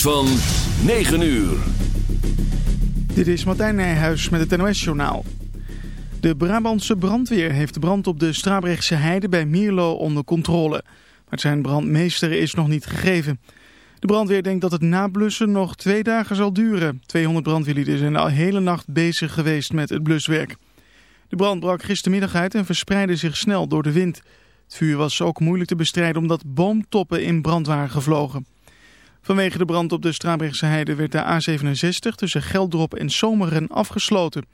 van 9 uur. Dit is Martijn Nijhuis met het NOS-journaal. De Brabantse brandweer heeft de brand op de Strabrechtse heide bij Mierlo onder controle. Maar zijn brandmeester is nog niet gegeven. De brandweer denkt dat het nablussen nog twee dagen zal duren. 200 brandweerlieden zijn al hele nacht bezig geweest met het bluswerk. De brand brak gistermiddag uit en verspreidde zich snel door de wind. Het vuur was ook moeilijk te bestrijden omdat boomtoppen in brand waren gevlogen. Vanwege de brand op de Strabrechtse heide werd de A67 tussen Geldrop en Zomeren afgesloten.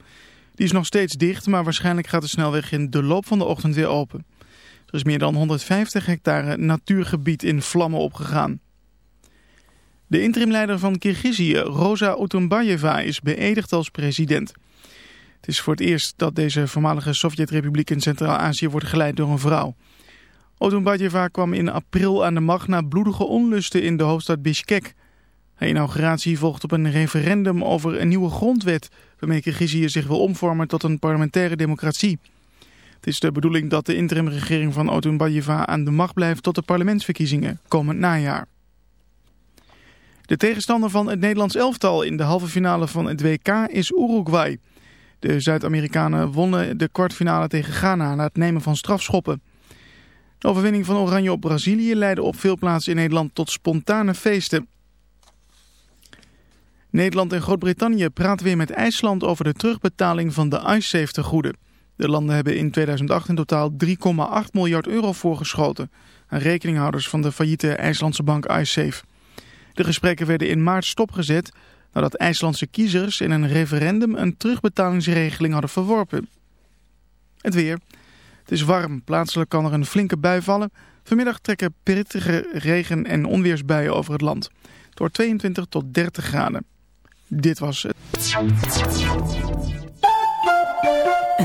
Die is nog steeds dicht, maar waarschijnlijk gaat de snelweg in de loop van de ochtend weer open. Er is meer dan 150 hectare natuurgebied in vlammen opgegaan. De interimleider van Kirgizië, Rosa Otunbayeva, is beëdigd als president. Het is voor het eerst dat deze voormalige Sovjet-republiek in Centraal-Azië wordt geleid door een vrouw. Otunbayeva kwam in april aan de macht na bloedige onlusten in de hoofdstad Bishkek. Haar inauguratie volgt op een referendum over een nieuwe grondwet... waarmee Kirgizië zich wil omvormen tot een parlementaire democratie. Het is de bedoeling dat de interimregering van Otunbayeva aan de macht blijft... tot de parlementsverkiezingen komend najaar. De tegenstander van het Nederlands elftal in de halve finale van het WK is Uruguay. De Zuid-Amerikanen wonnen de kwartfinale tegen Ghana na het nemen van strafschoppen. De overwinning van Oranje op Brazilië leidde op veel plaatsen in Nederland tot spontane feesten. Nederland en Groot-Brittannië praten weer met IJsland over de terugbetaling van de IceSafe-tegoeden. De landen hebben in 2008 in totaal 3,8 miljard euro voorgeschoten aan rekeninghouders van de failliete IJslandse bank IceSafe. De gesprekken werden in maart stopgezet nadat IJslandse kiezers in een referendum een terugbetalingsregeling hadden verworpen. Het weer. Het is warm. Plaatselijk kan er een flinke bui vallen. Vanmiddag trekken pittige regen- en onweersbuien over het land. Door 22 tot 30 graden. Dit was het.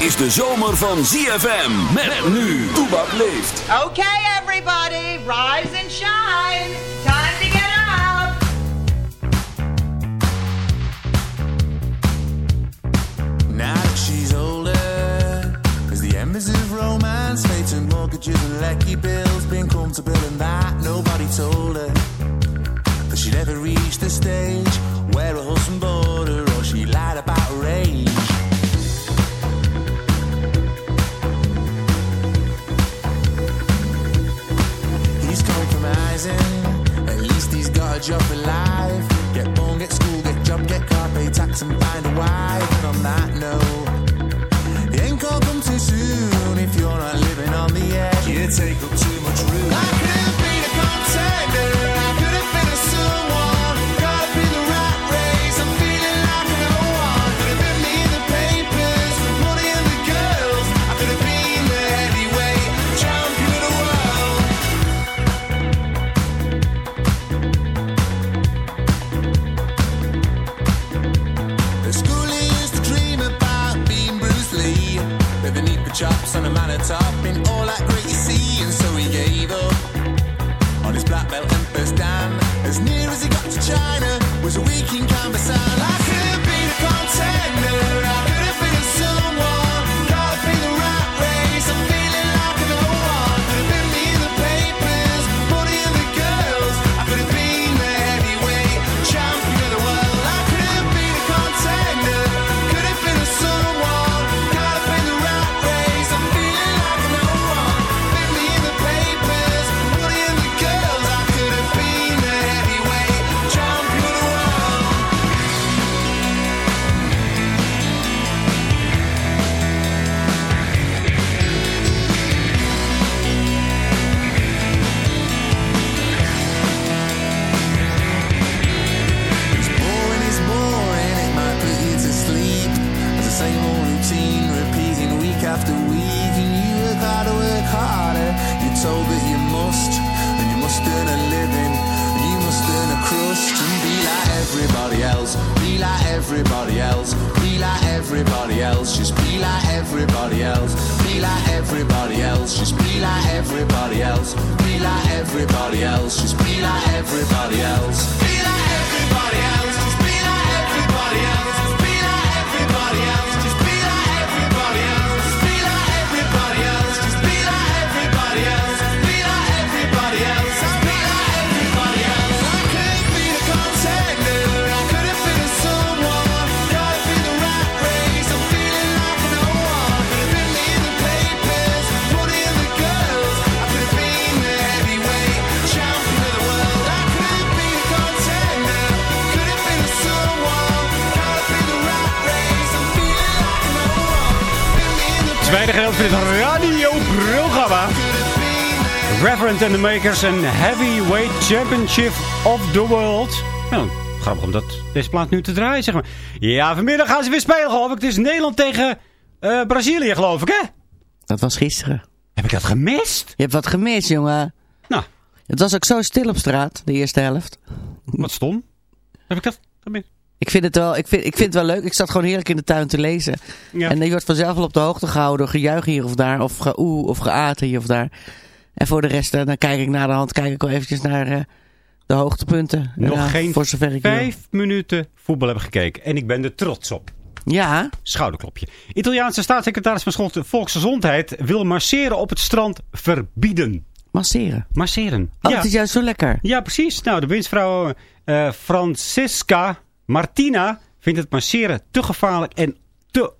ZFM. Dit is de zomer van ZFM. Met nu. Toebak leeft. Okay, everybody, rise and shine. Time to get up. Now that she's older, as the embers of romance fade to mortgages and lecky bills, a man top In all that great you see And so he gave up On his black belt and first dan. As near as he got to China Was a week in Canvas everybody else. Be like everybody else. Just be like everybody else. Be like everybody else. Just be like everybody else. Be like everybody else. Just be like everybody else. Be like everybody else. Just be like everybody else. Be like everybody else. The Tweede gedeelte van dit radioprogramma. Reverend and the Makers en Heavyweight Championship of the World. Nou, grappig om dat, deze plaat nu te draaien, zeg maar. Ja, vanmiddag gaan ze weer spelen, geloof ik. Het is Nederland tegen eh, Brazilië, geloof ik, hè? Dat was gisteren. Heb ik dat gemist? Je hebt wat gemist, jongen. Nou, Het was ook zo stil op straat, de eerste helft. wat stom. Heb ik dat gemist? Ik vind het wel, ik vind, ik vind het wel leuk. Ik zat gewoon heerlijk in de tuin te lezen. Ja. En je wordt vanzelf wel op de hoogte gehouden door gejuich hier of daar. Of geoe of geaat hier of daar. En voor de rest, eh, dan kijk ik naar de hand, kijk ik wel eventjes naar eh, de hoogtepunten. Nog Ja, geen voor zover ik wil. vijf minuten voetbal hebben gekeken. En ik ben er trots op. Ja, Schouderklopje. Italiaanse staatssecretaris van Volksgezondheid wil masseren op het strand verbieden. masseren. Masseren. Oh, ja. het is juist zo lekker. ja, precies. Nou, de winstvrouw eh Francisca Martina vindt het masseren te gevaarlijk en te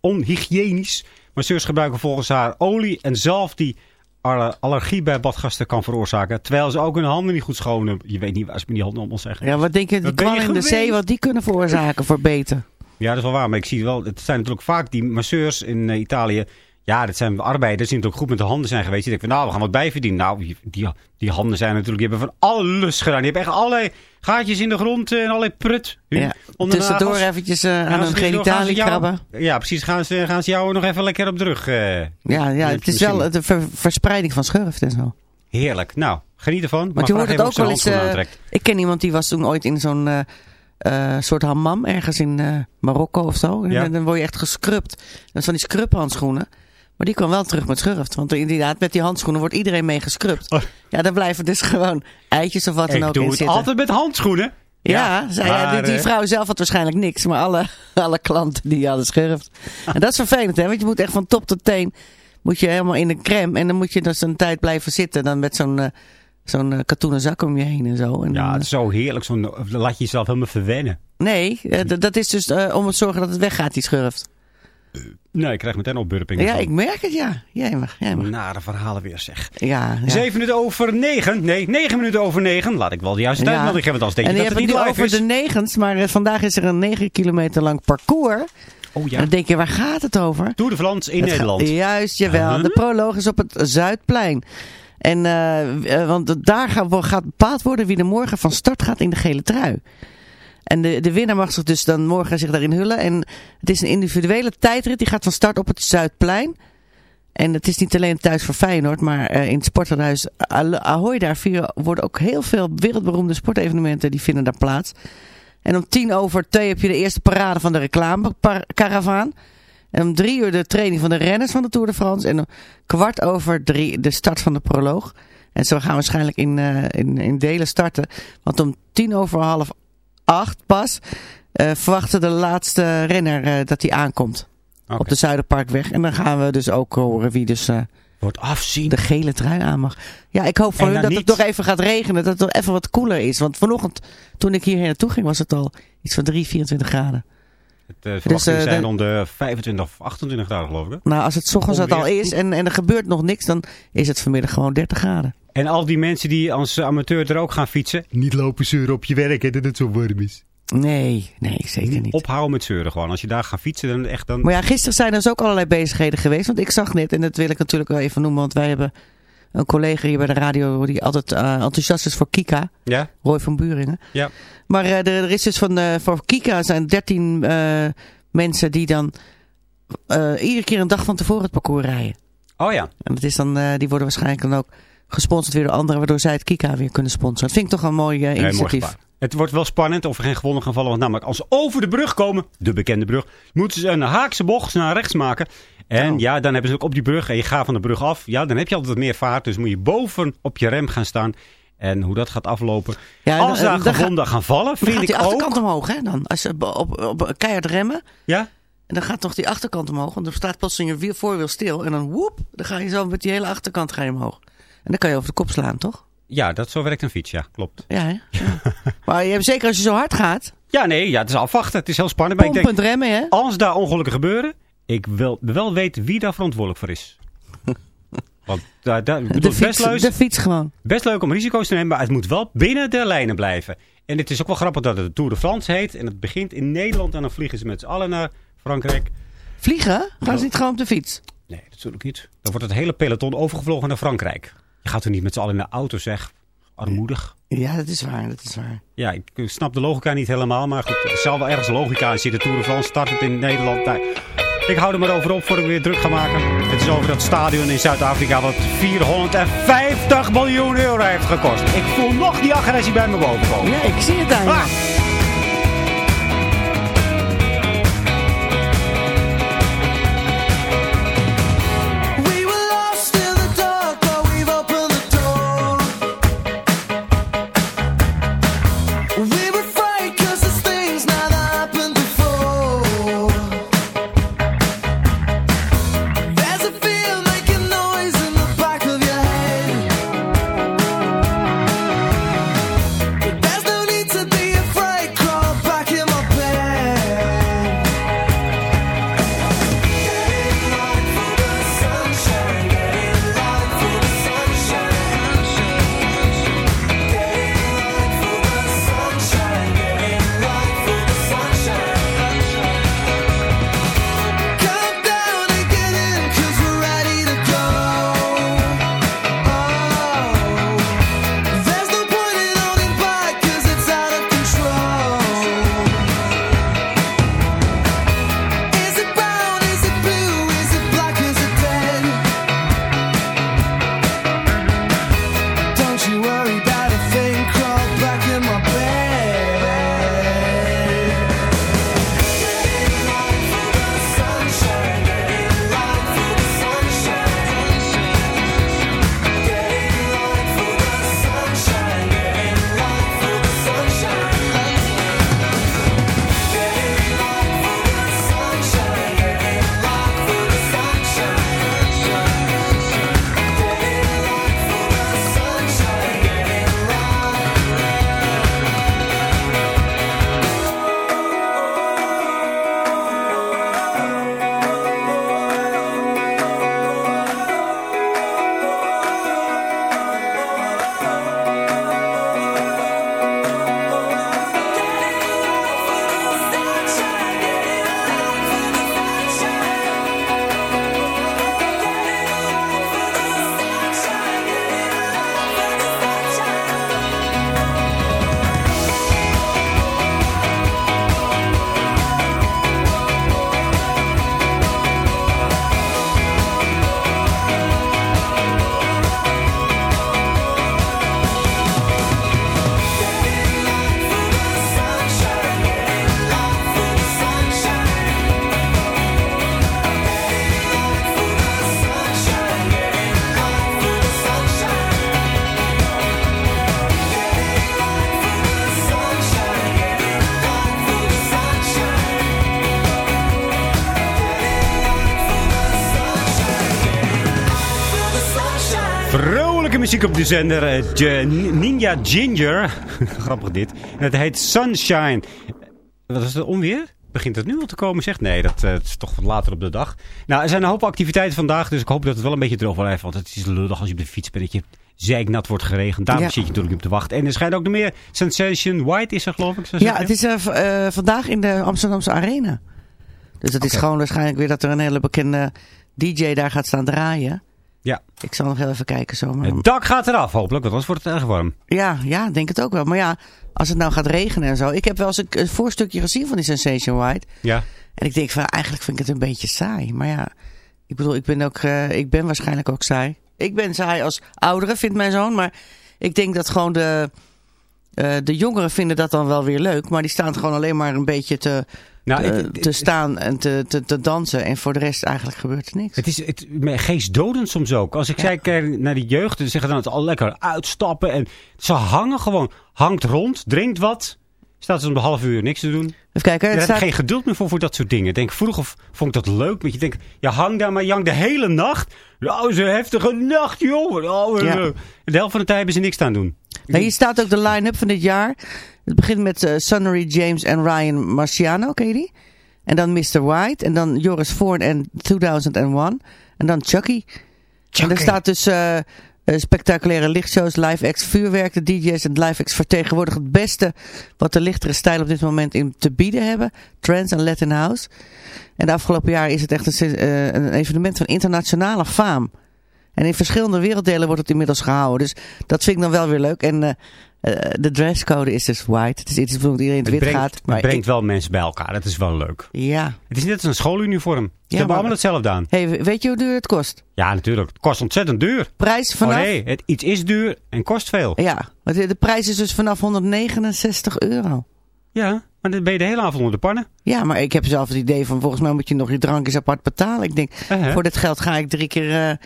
onhygiënisch. Masseurs gebruiken volgens haar olie en zalf die alle- allergie bij badgasten kan veroorzaken. Terwijl ze ook hun handen niet goed schonen. Je weet niet waar ze die handen om ons zeggen. Ja, wat denk je, die kwallen in de zee, wat die kunnen veroorzaken voor beten? Ja, dat is wel waar. Maar ik zie wel, het zijn natuurlijk vaak die masseurs in eh, Italië. Ja, dat zijn arbeiders die natuurlijk goed met de handen zijn geweest. Die denken van, nou, we gaan wat bijverdienen. Nou, die, die, handen zijn natuurlijk, die hebben van alles gedaan. Die hebben echt allerlei gaatjes in de grond eh, en allerlei prut. Ja. Tussendoor nagels. eventjes eh, aan gaan ze genitalie krabben. Ja, precies. Gaan ze, gaan ze jou nog even lekker op de rug. eh, Ja, ja, het is wel de ver- verspreiding van schurft en zo. Heerlijk. Nou, geniet ervan. Want je hoort het ook wel eens. ik ken iemand die was toen ooit in zo'n soort hammam ergens in Marokko of zo. En dan word je echt gescrubt. Dat is van die scrubhandschoenen. Maar die kwam wel terug met schurft. Want inderdaad, met die handschoenen wordt iedereen mee gescrubt. Oh. Ja, daar blijven dus gewoon eitjes of wat dan Ik ook doe in het zitten. altijd met handschoenen. Ja, zei, ja, die, maar, die eh, vrouw zelf had waarschijnlijk niks. Maar alle, alle klanten die hadden schurft. En dat is vervelend, hè. Want je moet echt van top tot teen... moet je helemaal in de crème. En dan moet je dus een tijd blijven zitten. Dan met zo'n... eh, Zo'n eh, katoenen zak om je heen en zo. En Ja, het is zo heerlijk. Zo'n, laat je jezelf helemaal verwennen. Nee, dat is dus om te zorgen dat het weggaat, die schurft. Nee, ik krijg meteen opburpingen Ja, van. ik merk het, ja. Jij mag, jij mag. Nare verhalen weer, zeg. Ja, ja. Zeven minuten over negen. Nee, negen minuten over negen. Laat ik wel de juiste tijd Ja. melden. Ik heb het als dat hebt het niet live over is. de negens, maar eh, vandaag is er een negen kilometer lang parcours. Oh En ja. dan denk je, waar gaat het over? Tour de France in Het Nederland. Juist, jawel. Huh? De proloog is op het Zuidplein. En, eh, eh, want daar gaat, gaat bepaald worden wie er morgen van start gaat in de gele trui. En de, de winnaar mag zich dus dan morgen zich daarin hullen. En het is een individuele tijdrit. Die gaat van start op het Zuidplein. En het is niet alleen thuis voor Feyenoord, maar eh, in het sporthuis Ahoy daar worden ook heel veel wereldberoemde sportevenementen. Die vinden daar plaats. En om tien over twee heb je de eerste parade van de reclamekaravaan. En om drie uur de training van de renners van de Tour de France. En om kwart over drie de start van de proloog. En zo gaan we waarschijnlijk in, eh, in, in delen starten. Want om tien over half acht pas eh, verwachten de laatste renner eh, dat hij aankomt. Op de Zuiderparkweg. En dan gaan we dus ook horen wie dus eh, Wordt afzien. de gele trui aan mag. Ja, ik hoop voor dan dat het toch even gaat regenen. Dat het toch even wat koeler is. Want vanochtend, toen ik hierheen naartoe ging, was het al iets van 3, 24 graden. Het eh, zijn om de 25 of 28 graden geloof ik. hè? Nou, als het ochtends het al is en, en er gebeurt nog niks, dan is het vanmiddag gewoon 30 graden. En al die mensen die als amateur er ook gaan fietsen. Niet lopen zeuren op je werk hè, dat het zo warm is. Nee, nee, zeker niet. Ophouden met zeuren gewoon. Als je daar gaat fietsen dan echt dan... Maar ja, gisteren zijn er dus ook allerlei bezigheden geweest. Want ik zag net, en dat wil ik natuurlijk wel even noemen, want wij hebben een collega hier bij de radio die altijd eh, enthousiast is voor Kika. Ja? Roy van Buringen. Ja. Maar eh, er, er is dus van, eh, voor Kika zijn 13 eh, mensen die dan eh, iedere keer een dag van tevoren het parcours rijden. Oh ja. En dat is dan, eh, die worden waarschijnlijk dan ook gesponsord weer door anderen, waardoor zij het Kika weer kunnen sponsoren. Dat vind ik toch een mooi eh, mooi initiatief. Het wordt wel spannend of er geen gewonnen gaan vallen. Want namelijk als ze over de brug komen, de bekende brug, moeten ze een haakse bocht naar rechts maken. En Oh. ja, dan hebben ze ook op die brug en je gaat van de brug af. Ja, dan heb je altijd wat meer vaart. Dus moet je boven op je rem gaan staan. En hoe dat gaat aflopen. Ja, als dan- daar dan gewonden gaan vallen, Dan vind gaat ik die achterkant ook... omhoog, hè? Dan. Als ze op, op, keihard remmen. Ja? En dan gaat toch die achterkant omhoog. Want er staat plotseling je wiel, voorwiel stil. En dan woep, dan ga je zo met die hele achterkant ga je omhoog. En dan kan je over de kop slaan, toch? Ja, dat, zo werkt een fiets, ja, klopt. Ja, maar je hebt zeker als je zo hard gaat. Ja, nee, ja, het is afwachten. Het is heel spannend. Maar ik denk, remmen, hè? als daar ongelukken gebeuren, ik wil wel weten wie daar verantwoordelijk voor is. Want daar, bedoel, De fiets, best, leuk, de fiets gewoon. best leuk om risico's te nemen, maar het moet wel binnen de lijnen blijven. En het is ook wel grappig dat het de Tour de France heet. En het begint in Nederland en dan vliegen ze met z'n allen naar Frankrijk. Vliegen? Gaan ze niet gewoon op de fiets? Nee, natuurlijk niet. Dan wordt het hele peloton overgevlogen naar Frankrijk. Je gaat er niet met z'n allen in de auto, zeg. Armoedig. Ja, dat is waar, dat is waar. Ja, ik snap de logica niet helemaal. Maar goed, er zal wel ergens logica in zitten. Tour de France start het in Nederland. Nou, ik hou er maar over op voor ik weer druk ga maken. Het is over dat stadion in Zuid-Afrika wat 450 miljoen euro heeft gekost. Ik voel nog die agressie bij me boven komen. Ja, ik zie het aan Vrolijke muziek op de zender. eh, Ninja Ginger. Grappig dit. En het heet Sunshine. Wat is het onweer? Begint het nu al te komen? Zegt nee, dat eh, is toch later op de dag. Nou, er zijn een hoop activiteiten vandaag. Dus ik hoop dat het wel een beetje droog blijft. Want het is lullig als je op de fiets bent. Dat je zeiknat wordt geregend. Daarom Ja. zit je natuurlijk op te wachten. En er schijnt ook nog meer Sensation White is er geloof ik. Ja, het is eh, vandaag in de Amsterdamse Arena. Dus het is gewoon waarschijnlijk weer dat er een hele bekende DJ daar gaat staan draaien. Ja. Ik zal nog heel even kijken zomaar. Het dak gaat eraf hopelijk. Want anders wordt het erg warm. Ja, ja, denk het ook wel. Maar ja, als het nou gaat regenen en zo. Ik heb wel eens een, een voorstukje gezien van die Sensation White. Ja. En ik denk van, eigenlijk vind ik het een beetje saai. Maar ja, ik bedoel, ik ben, ook, eh, ik ben waarschijnlijk ook saai. Ik ben saai als oudere, vindt mijn zoon. Maar ik denk dat gewoon de, eh, de jongeren vinden dat dan wel weer leuk. Maar die staan gewoon alleen maar een beetje te, Nou, te, het- het- te staan en te, te, te dansen. En voor de rest eigenlijk gebeurt er niks. Het is het, geestdodend soms ook. Als ik zei kijk naar die jeugd, dan zeggen dan het al lekker uitstappen. En ze hangen gewoon. Hangt rond, drinkt wat. Staat ze om de half uur niks te doen. Even kijken, Daar heb staat, geen geduld meer voor, voor dat soort dingen. Denk, vroeger vond ik dat leuk. Want je denkt, je hangt daar maar je hangt de hele nacht. Nou, is een heftige nacht, jongen. Oh, Ja. eh. De helft van de tijd hebben ze niks aan doen. Nou, hier staat ook de line-up van dit jaar. Het begint met eh Sunnery James en Ryan Marciano, ken je die? En dan Mr. White. En dan Joris Voorn en 2001. En dan Chucky. En er staat dus eh, eh, spectaculaire lichtshows, live acts, vuurwerk. De DJ's en live acts vertegenwoordigen het beste wat de lichtere stijl op dit moment in te bieden hebben. Trance en Latin House. En de afgelopen jaren is het echt een, een evenement van internationale faam. En in verschillende werelddelen wordt het inmiddels gehouden. Dus dat vind ik dan wel weer leuk. En eh, eh, de dresscode is dus white. Het is iets waarom iedereen in het, Het wit brengt, gaat. het brengt wel mensen bij elkaar. Dat is wel leuk. ja. Het is net als een schooluniform. Ze Ja, hebben maar- allemaal hetzelfde aan. Hey, weet je hoe duur het kost? Ja, natuurlijk. Het kost ontzettend duur. Prijs vanaf... Oh nee, het, iets is duur en kost veel. Ja, maar de, prijs is dus vanaf 169 euro. Ja, maar dan ben je de hele avond onder de pannen. Ja, maar ik heb zelf het idee van volgens mij moet je nog je drankjes apart betalen. Ik denk, Uh-huh. voor dit geld ga ik drie keer eh,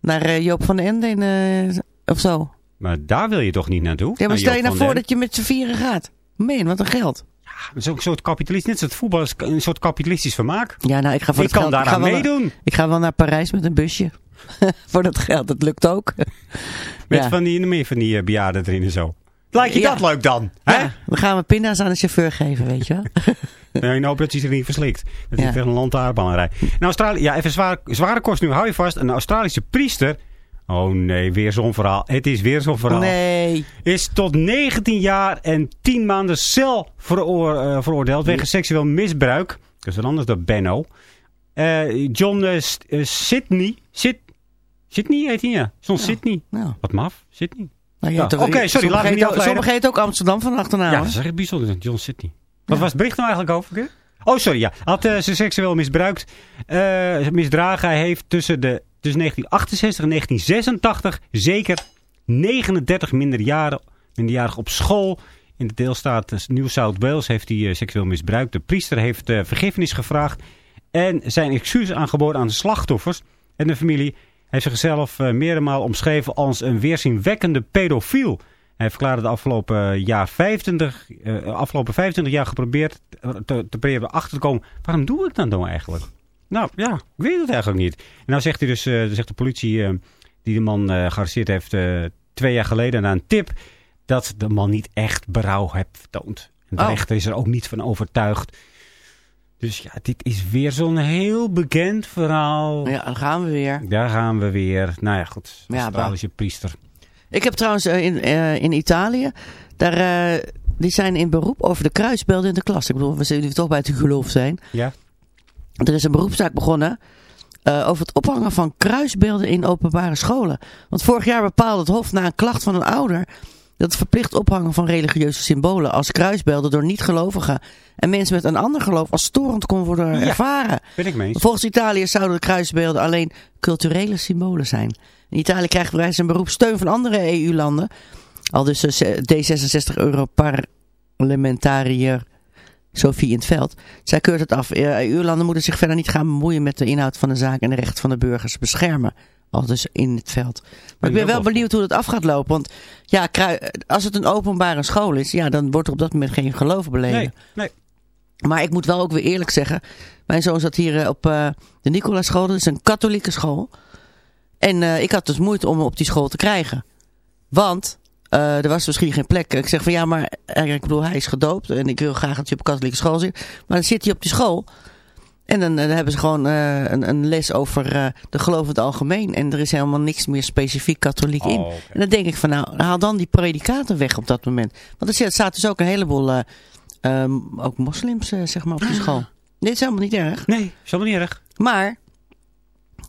naar eh, Joop van den Ende in, eh, of zo. Maar daar wil je toch niet naartoe? Ja, maar Naar stel je nou voor dat je met z'n vieren gaat. Man, wat een geld. Ook een soort kapitalistisch, net zoals voetbal is een soort kapitalistisch vermaak. Ja, nou, ik ga voor Ik het kan geld... wel naar- meedoen. ik ga wel naar Parijs met een busje. voor dat geld, dat lukt ook. Met Ja. van die, meer van die eh, bejaarden erin en zo. Lijkt je Ja. dat leuk dan? Hè? Ja, dan gaan we pinda's aan de chauffeur geven, weet je wel. Nee, nou, dat hij zich niet verslikt. Dat Ja. hij tegen een lantaarnbaan rijdt. In Australië, ja, even zwaar, zware kost nu. Hou je vast. Een Australische priester. Oh nee, weer zo'n verhaal. Het is weer zo'n verhaal. Nee. Is tot 19 jaar en 10 maanden cel veroor- eh, veroordeeld. Wegens seksueel misbruik. Dat is wat anders dan Benno. Eh, John eh, Sydney. Sid Sydney heet hij, ja. John Sydney. Nou, Wat maf. Sydney. Nou Ja, oké, sorry, laat me niet heten ook-. Sommigen Amsterdam van achternaam. Ja, dat is echt bijzonder. John Sydney. Wat was het bericht nou eigenlijk over? Oh, sorry. Ja. Had eh, ze seksueel misbruikt. eh, misdragen. Hij heeft tussen, de, tussen 1968 en 1986 zeker 39 minderjarigen, minderjarigen op school. In de deelstaat New South Wales heeft hij eh, seksueel misbruikt. De priester heeft vergiffenis gevraagd. En zijn excuses aangeboden aan de slachtoffers. En de familie heeft zichzelf eh meermaal omschreven als een weerzinwekkende pedofiel. Hij verklaarde de afgelopen, jaar 25, eh, afgelopen 25 jaar geprobeerd te, te proberen achter te komen. Waarom doe ik dat nou eigenlijk? Nou ja, ik weet het eigenlijk niet. En nou zegt hij dus, eh, zegt de politie eh, die de man eh, gearresteerd heeft eh, twee jaar geleden na een tip, dat de man niet echt berouw heeft vertoond. En de Oh. rechter is er ook niet van overtuigd. Dus ja, dit is weer zo'n heel bekend verhaal. Ja, dan gaan we weer. Daar gaan we weer. Nou ja, goed. Ja, Australische priester. Ik heb trouwens eh, in, eh, in Italië, daar, eh, die zijn in beroep over de kruisbeelden in de klas. Ik bedoel, we zullen toch bij het geloof zijn. Ja. Er is een beroepszaak begonnen over het ophangen van kruisbeelden in openbare scholen. Want vorig jaar bepaalde het Hof na een klacht van een ouder dat het verplicht ophangen van religieuze symbolen als kruisbeelden door niet-gelovigen en mensen met een ander geloof als storend kon worden Ja. ervaren. Ben ik mee eens. Volgens Italië zouden de kruisbeelden alleen culturele symbolen zijn. In Italië krijgt bij zijn beroep steun van andere EU-landen. Al dus eh, D66 Europarlementariër Sophie in het veld. Zij keurt het af. EU-landen moeten zich verder niet gaan bemoeien met de inhoud van de zaak en de rechten van de burgers beschermen. Al dus in het veld. Maar ik ben wel benieuwd hoe het af gaat lopen. Want ja, als het een openbare school is, ja, dan wordt er op dat moment geen geloof beleden. Nee, nee. Maar ik moet wel ook weer eerlijk zeggen. Mijn zoon zat hier eh, op eh, de Nicolaaschool. Dat is een katholieke school. En eh, ik had dus moeite om hem op die school te krijgen. Want er was misschien geen plek. Ik zeg van ja, maar ik bedoel, hij is gedoopt. En ik wil graag dat hij op katholieke school zit. Maar dan zit hij op die school. En dan, dan hebben ze gewoon eh, een, een les over eh, de geloof in het algemeen. En er is helemaal niks meer specifiek katholiek in. Oh, oké. En dan denk ik van nou, haal dan die predikaten weg op dat moment. Want er zit- staat dus ook een heleboel, eh, ehm, ook moslims zeg maar op die school. Dit is helemaal niet erg. Nee, is helemaal niet erg. Maar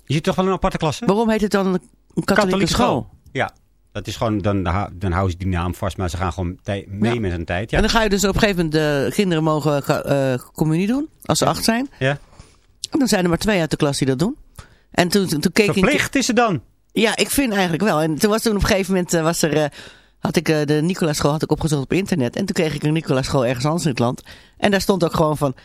Je zit toch wel in een aparte klasse? waarom heet het dan een, een katholieke, school? Ja, dat is gewoon, dan, dan houden ze die naam vast, maar ze gaan gewoon mee Ja. met hun tijd. Ja. En dan ga je dus op een gegeven moment, de kinderen mogen ka- eh, communie doen, als ze acht zijn. ja. En dan zijn er maar twee uit de klas die dat doen. En toen, toen keek ik... Verplicht is het dan. Ja, ik vind eigenlijk wel. En toen was toen op een gegeven moment, eh, was er, eh, had ik eh, de Nicolaas school had ik opgezocht op internet. En toen kreeg ik een Nicolaas school ergens anders in het land. En daar stond ook gewoon van...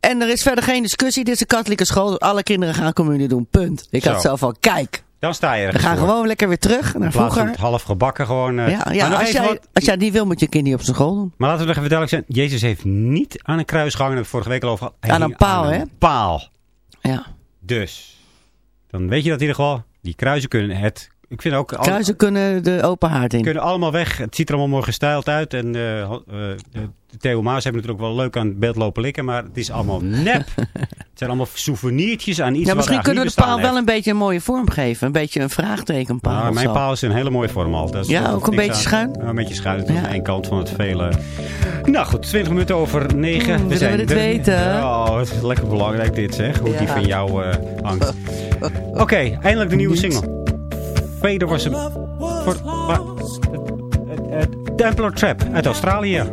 En er is verder geen discussie. Dit is een katholieke school. Dus alle kinderen gaan communie doen. Punt. Ik had zo van, kijk. Dan sta je er. We gaan gewoon lekker weer terug naar vroeger. het half gebakken gewoon. Ja, ja maar, nog als, jij, wat- als jij die wil, moet je kind niet op zijn school doen. maar laten we nog even duidelijk zijn. Jezus heeft niet aan een kruis gehangen. We het vorige week al over gehad. Aan een paal, aan hè? een paal. Ja. Dus. Dan weet je dat in ieder geval. Die kruisen kunnen het. Ik vind ook. al- kunnen de open haard in. kunnen allemaal weg. Het ziet er allemaal mooi gestyled uit. En eh, eh, Theo Maas hebben natuurlijk wel leuk aan het beeld lopen likken. Maar het is allemaal nep. het zijn allemaal souvenirtjes aan iets Ja, wat misschien kunnen we de paal wel een beetje een mooie vorm geven. Een beetje een vraagtekenpaal. Nou, mijn paal is een hele mooie vorm al. Dat is- Ja, ook is een beetje aan. schuin? Een beetje schuin. Ja. aan één kant van het vele. Nou goed, 20 minuten over 9. Oeh, willen we dit er- weten? Oh, het is lekker belangrijk dit zeg. Hoe die van jou eh, hangt. Oké, eindelijk de nieuwe single. Vader was een... Voor, het Templar Trap uit Australië.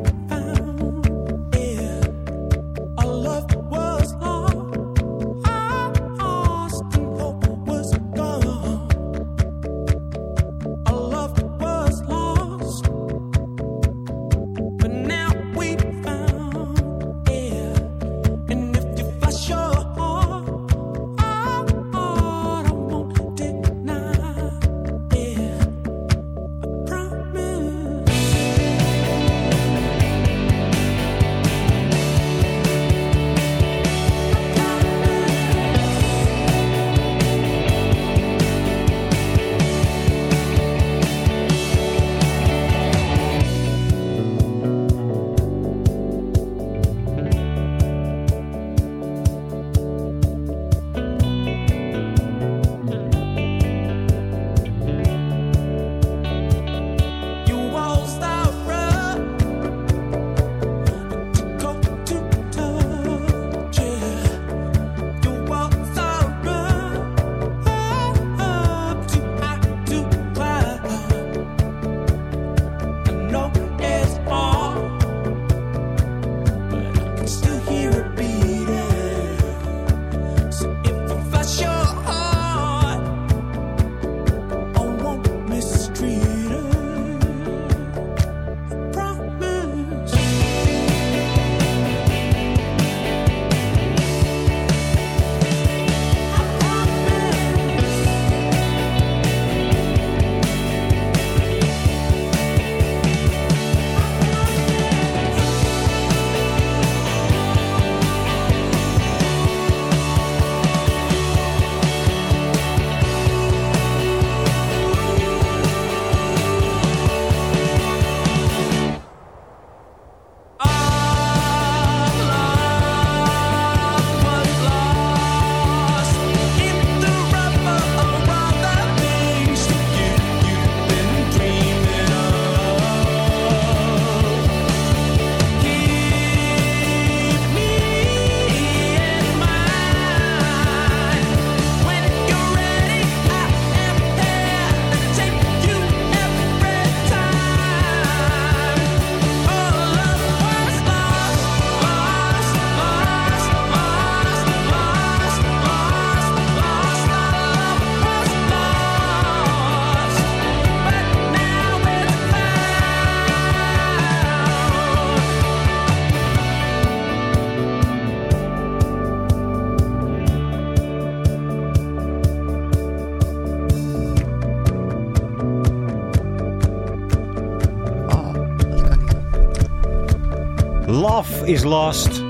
Is Lost.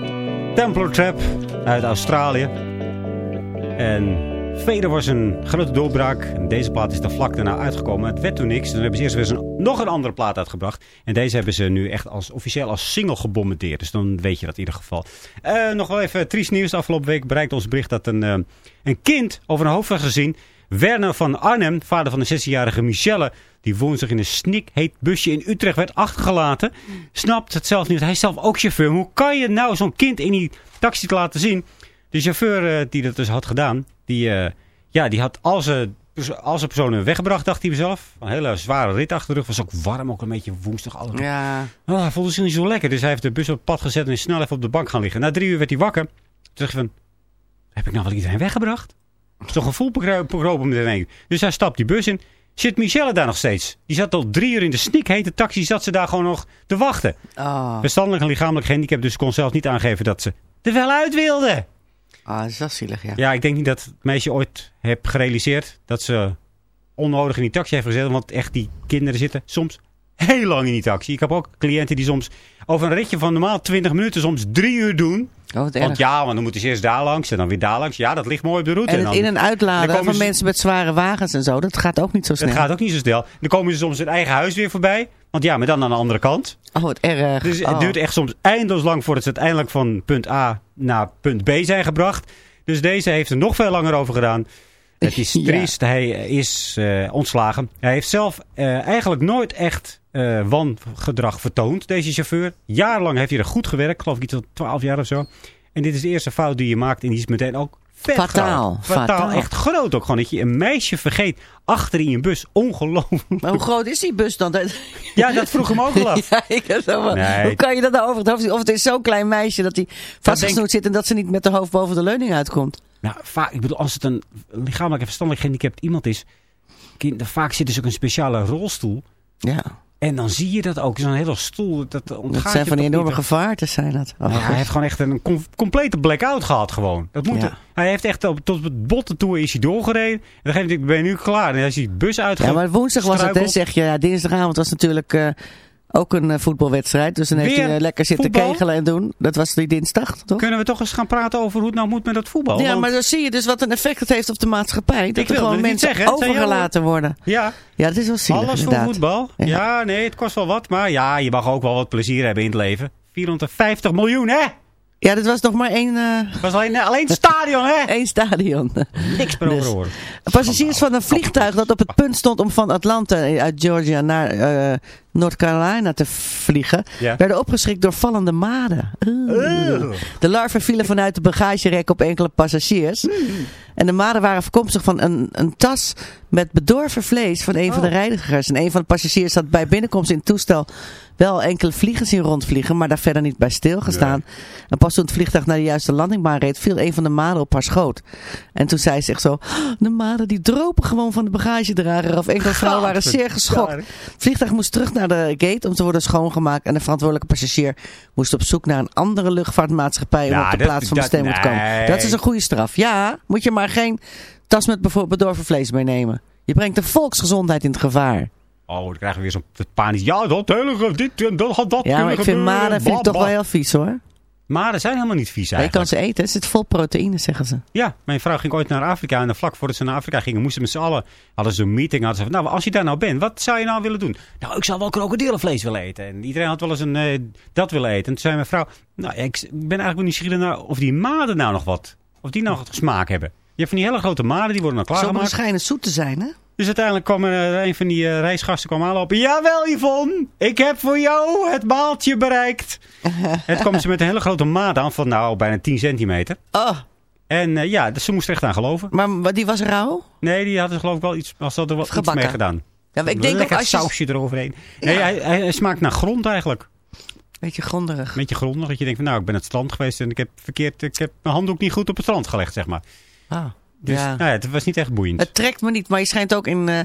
Templar Trap uit Australië. En Vader was een grote doorbraak. Deze plaat is er vlak daarna uitgekomen. Het werd toen niks. Dan hebben ze eerst weer een, nog een andere plaat uitgebracht. En deze hebben ze nu echt als, officieel als single gebombardeerd. Dus dan weet je dat in ieder geval. Eh, nog wel even triest nieuws. Afgelopen week bereikte ons bericht dat een, eh, een kind over een hoofd was gezien. Werner van Arnhem, vader van de 16-jarige Michelle... die woensdag in een snikheet busje in Utrecht werd achtergelaten... snapt het zelf niet. Hij is zelf ook chauffeur. Hoe kan je nou zo'n kind in die taxi te laten zien? De chauffeur eh, die dat dus had gedaan... die, eh, ja, die had al zijn, al zijn personen weggebracht, dacht hij zelf. Een hele zware rit achter de rug. Was ook warm, ook een beetje woensdag. Ja. Oh, hij voelde zich niet zo lekker. Dus hij heeft de bus op het pad gezet en is snel even op de bank gaan liggen. Na drie uur werd hij wakker. Toen dacht hij van... Heb ik nou wel iedereen weggebracht? Het is toch een vol bekropen met een Dus hij stapt die bus in. Zit Michelle daar nog steeds? Die zat al drie uur in de snikhete taxi, zat ze daar gewoon nog te wachten. Oh. Verstandelijk en lichamelijk gehandicapt, dus kon zelf niet aangeven dat ze er wel uit wilde. Ah, dat is wel zielig, ja. Ja, ik denk niet dat het meisje ooit heeft gerealiseerd dat ze onnodig in die taxi heeft gezeten. Want echt, die kinderen zitten soms heel lang in die taxi. Ik heb ook cliënten die soms over een ritje van normaal 20 minuten soms drie uur doen. Oh, Want erg. ja, want dan moeten ze eerst daar langs en dan weer daar langs. Ja, dat ligt mooi op de route. En het dan- in- en uitladen van ze- mensen met zware wagens en zo, dat gaat ook niet zo snel. Het gaat ook niet zo snel. Dan komen ze soms hun eigen huis weer voorbij. Want ja, maar dan aan de andere kant. Oh, wat erg. Dus het Oh. duurt echt soms eindeloos lang voordat ze uiteindelijk van punt A naar punt B zijn gebracht. Dus deze heeft er nog veel langer over gedaan. Het is Ja. triest. Hij is eh, ontslagen. Hij heeft zelf eh, eigenlijk nooit echt eh, wangedrag vertoond, deze chauffeur. Jarenlang heeft hij er goed gewerkt. Geloof ik iets tot 12 jaar of zo. En dit is de eerste fout die je maakt. En die is meteen ook vet Fataal. Fataal. Fataal. Echt groot ook gewoon. Dat je een meisje vergeet achter in je bus. Ongelooflijk. Maar hoe groot is die bus dan? Ja, dat vroeg hem ook al af. Ja, ik heb zo Nee. Hoe kan je dat nou over het hoofd zien? Of het is zo'n klein meisje dat hij vastgesnoerd denk- zit en dat ze niet met de hoofd boven de leuning uitkomt. Nou, vaak, ik bedoel, als het een lichamelijk en verstandelijk gehandicapt iemand is, kind, vaak zit dus ook een speciale rolstoel. Ja, En dan zie je dat ook, zo'n hele stoel. Dat, ontgaat dat zijn je van die enorme gevaarten, zijn dat. Oh, Nou ja, hij heeft gewoon echt een com- complete blackout gehad gewoon. Dat moet Ja. Hij heeft echt op, tot het botten toe is hij doorgereden. En dan geeft hij, ik ben nu klaar. En als hij de bus uit ja, maar woensdag was het, hè, zeg je. Ja, dinsdagavond was natuurlijk eh, ook een eh, voetbalwedstrijd. Dus dan heeft Weer hij eh, lekker zitten voetbal? kegelen en doen. Dat was die dinsdag, toch? Kunnen we toch eens gaan praten over hoe het nou moet met dat voetbal? Ja, Want- maar dan zie je dus wat een effect het heeft op de maatschappij. Dat er gewoon het mensen zeggen, het overgelaten worden. ja, Ja, dat is wel zielig alles voor voetbal. Ja. Ja. nee, het kost wel wat. Maar ja, je mag ook wel wat plezier hebben in het leven. 450 miljoen, hè? Ja, dat was nog maar één, eh, Dat was alleen, alleen het stadion, hè? één stadion. Niks over Dus. Passagiers van een vliegtuig dat op het punt stond om van Atlanta uit Georgia naar North Carolina te vliegen, Ja. werden opgeschrikt door vallende maden. De larven vielen vanuit de bagagerek op enkele passagiers. En de maden waren afkomstig van een, een tas met bedorven vlees van een van de reizigers. En een van de passagiers had bij binnenkomst in het toestel wel enkele vliegen zien rondvliegen, maar daar verder niet bij stilgestaan. En pas toen het vliegtuig naar de juiste landingbaan reed, viel een van de maden op haar schoot. En toen zei ze echt zo, "Oh, de maden die dropen gewoon van de bagagedrager af. Enkele vrouwen waren zeer geschokt. Het vliegtuig moest terug naar de gate om te worden schoongemaakt. En de verantwoordelijke passagier moest op zoek naar een andere luchtvaartmaatschappij om Ja, op de dat- plaats van bestemming te komen. Dat is een goede straf. Ja, moet je maar geen tas met bedorven vlees meenemen. Je brengt de volksgezondheid in het gevaar. Oh, dan krijgen we weer zo'n panisch. Ja, dat hele, dit en dat had dat Ja, maar ik vind maden vind ik toch wel heel vies hoor. Maden zijn helemaal niet vies Maar je kan eigenlijk. ze eten. Het zit vol proteïne, zeggen ze. Ja, mijn vrouw ging ooit naar Afrika. En dan vlak voordat ze naar Afrika gingen, moesten met z'n allen... hadden ze een meeting. Hadden ze van, nou, als je daar nou bent, wat zou je nou willen doen? Nou, ik zou wel krokodillenvlees willen eten. En iedereen had wel eens een, eh, dat willen eten. En toen zei mijn vrouw... Nou, ik ben eigenlijk wel nieuwsgierig naar of die maden nou nog wat... of die nou wat smaak hebben. Je hebt van die hele grote maden, die worden dan klaargemaakt. schijnen zoet te zijn, hè? Dus uiteindelijk kwam er, eh, een van die eh, reisgasten kwam aanlopen. Jawel Yvonne, ik heb voor jou het maaltje bereikt. en toen kwam ze met een hele grote maat aan van nou bijna 10 centimeter. Oh, En eh, ja, dus ze moest er echt aan geloven. maar die was rauw? Nee, die hadden geloof ik wel iets, dat er wel iets mee gedaan. Ja, maar ik denk Lekker als je... sausje eroverheen. Nee, hij, hij, hij smaakt naar grond eigenlijk. Beetje gronderig. Beetje grondig. Dat je denkt van nou, ik ben het strand geweest en ik heb verkeerd, ik heb mijn handdoek niet goed op het strand gelegd, zeg maar. Ah, Dus ja. nou ja, het was niet echt boeiend. Het trekt me niet, maar je schijnt ook in, eh,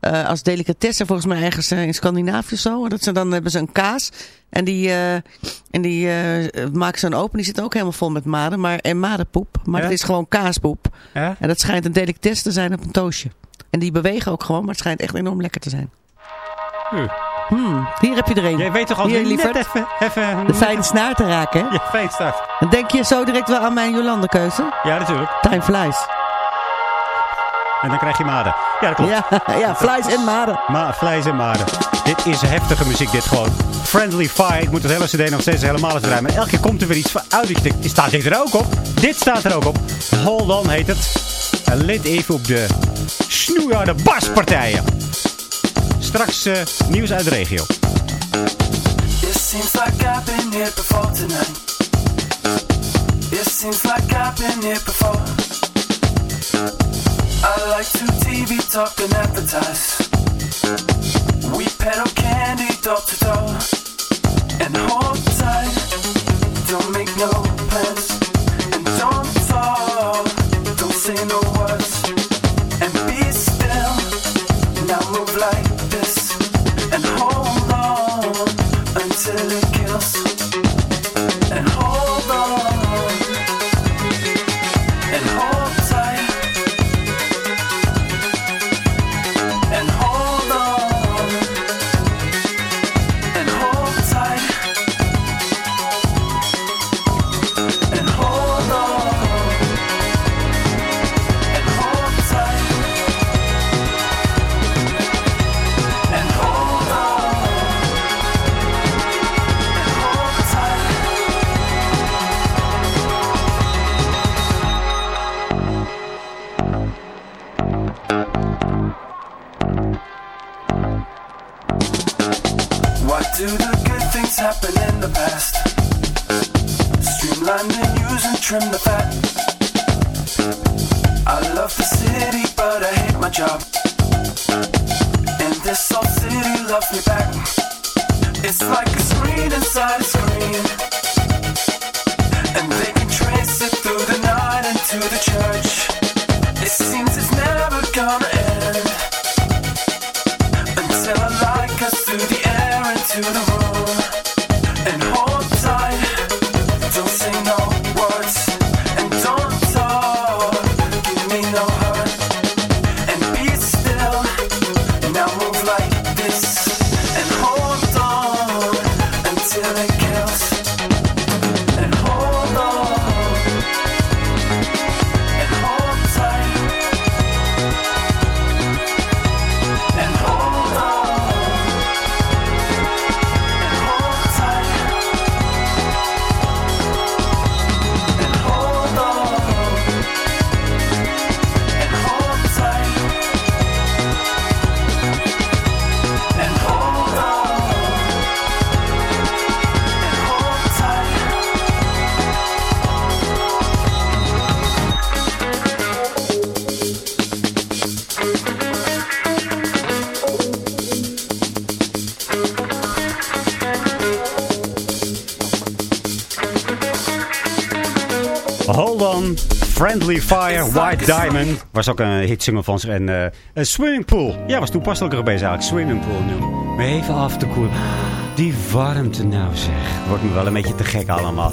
eh, als delicatesse volgens mij ergens eh, in Scandinavië of zo. Dat ze, dan hebben ze een kaas en die, eh, en die maken ze dan open. Die zit ook helemaal vol met maden maar, en madenpoep. Maar Ja? het is gewoon kaaspoep. Ja? En dat schijnt een delicatesse te zijn op een toastje. En die bewegen ook gewoon, maar het schijnt echt enorm lekker te zijn. Hm. Hmm, hier heb je er een. Jij weet toch altijd Hier, net even, even De fijne snaar te raken, hè? Ja, fijn start. Dan denk je zo direct wel aan mijn Jolande keuze. Ja, natuurlijk. Time flies. En dan krijg je maden. Ja, dat klopt. Ja, ja, flies en maden. Ma vlees en maden. Dit is heftige muziek, dit gewoon. Friendly Fire. Ik moet het hele cd nog steeds helemaal eens. Maar elke keer komt er weer iets van uit. denkt, Staat dit er ook op? Dit staat er ook op. Hold on heet het. En let even op de snoeiharde baspartijen. Straks eh, nieuws uit de regio. It seems like I've been here before tonight. It seems like I've been here before. I like to TV talk and advertise. We peddle candy door to door. And hold tight. Don't make no plans. And don't talk. Don't say no words. And be still. Now move like White Diamond. Was ook een hitsingle van ze. En eh, een swimming pool. Ja, was toepasselijker geweest eigenlijk. Swimming pool nu. Maar even af te koelen. Die warmte nou zeg. Wordt me wel een beetje te gek allemaal.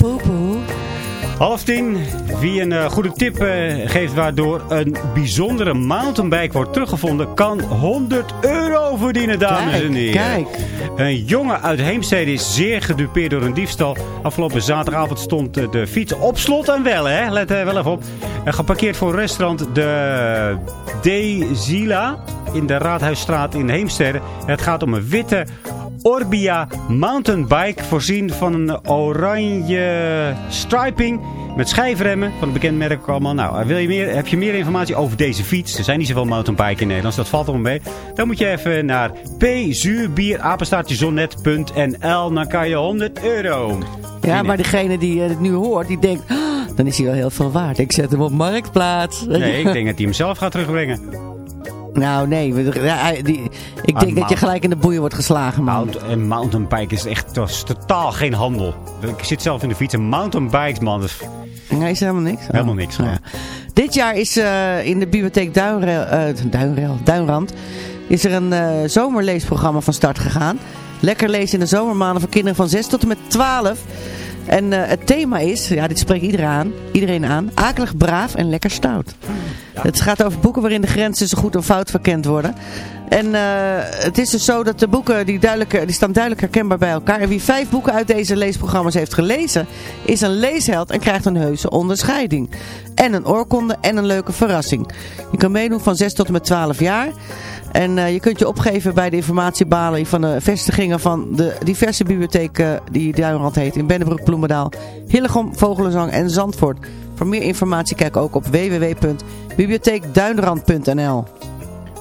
Half tien. Wie een eh, goede tip eh, geeft waardoor een bijzondere mountainbike wordt teruggevonden... kan 100 euro verdienen, dames Kijk, en heren. kijk. Een jongen uit Heemstede is zeer gedupeerd door een diefstal. Afgelopen zaterdagavond stond de fiets op slot en wel, hè? Let er wel even op. Geparkeerd voor restaurant De Dezila in de Raadhuisstraat in Heemstede. Het gaat om een witte Orbia mountainbike voorzien van een oranje striping met schijfremmen van een bekend merk allemaal. Nou, wil je meer, heb je meer informatie over deze fiets? Er zijn niet zoveel mountainbikes in Nederland, dus dat valt allemaal mee. Dan moet je even naar pzuurbierapenstaartjezonet.nl. Dan kan je 100 euro. Ja, maar degene die eh, het nu hoort, die denkt... "Ah, dan is hij wel heel veel waard. Ik zet hem op Marktplaats. Nee, ik denk dat hij hem zelf gaat terugbrengen. Nou, nee. ik denk dat je gelijk in de boeien wordt geslagen, man. Een mountainbike is echt is totaal geen handel. Ik zit zelf in de fiets. Een mountainbike, man. Is Nee, is helemaal niks. Oh. helemaal niks. Ja. Dit jaar is eh, in de bibliotheek Duinrel, eh, Duinrel, Duinrand is er een eh, zomerleesprogramma van start gegaan. Lekker lezen in de zomermaanden voor kinderen van 6 tot en met 12. En eh, het thema is, ja dit spreekt iedereen aan, iedereen aan, akelig braaf en lekker stout. Het gaat over boeken waarin de grenzen tussen goed en fout verkend worden. En eh, het is dus zo dat de boeken die, duidelijk, die staan duidelijk herkenbaar bij elkaar. En wie vijf boeken uit deze leesprogramma's heeft gelezen, is een leesheld en krijgt een heuse onderscheiding. En een oorkonde en een leuke verrassing. Je kan meedoen van 6 tot en met 12 jaar. En eh, je kunt je opgeven bij de informatiebalen van de vestigingen van de diverse bibliotheken die Duinrand heet. In Bennebroek, Bloemendaal, Hillegom, Vogelenzang en Zandvoort. Voor meer informatie kijk ook op www.bibliotheekduinrand.nl